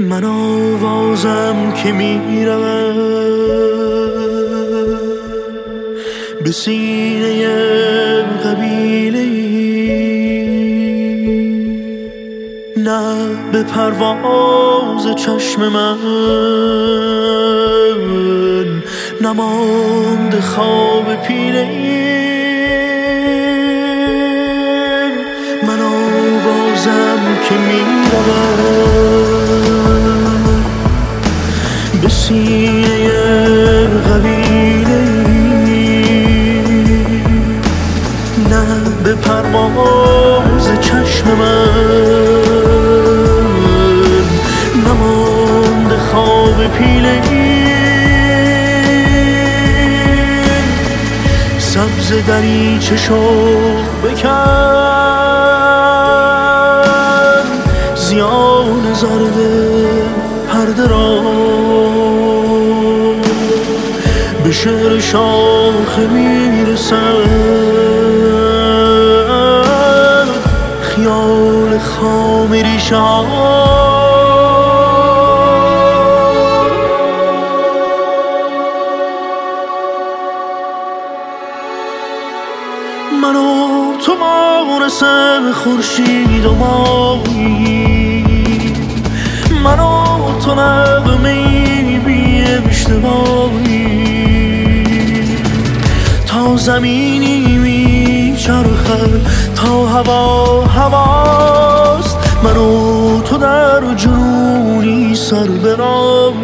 من آوازم که میرم به سینه قبیله نه به پرواز چشم من نماند خواب پیله من آوازم که می‌روم سینه قبیله نه به پرواز چشم من نماند خواب پیله سبز دریچه شو بکن زیان زرد پرده را به شعر شاخ می‌رسد. خیال خام ریشه من و تو مونسم خورشید و مایی من و تو نغمه بی اشتباهی. تا زمینی میچرخد تا هوا هواست. من تو در جنونی سر برایی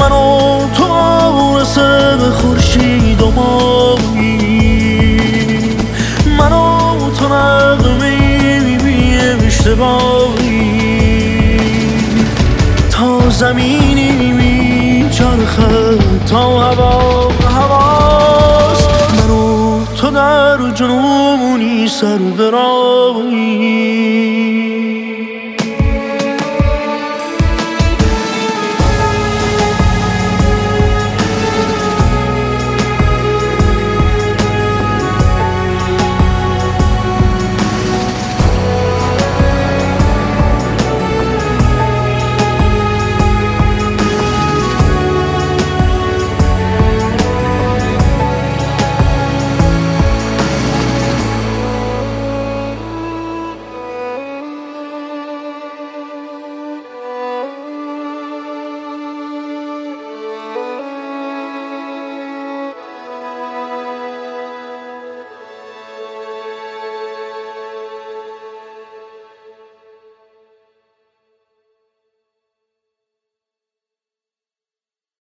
من و تو مونسم خورشید و مایی. من و تو نغمه بی اشتباهی. تا زمینی میچرخد تا هوا سر براوی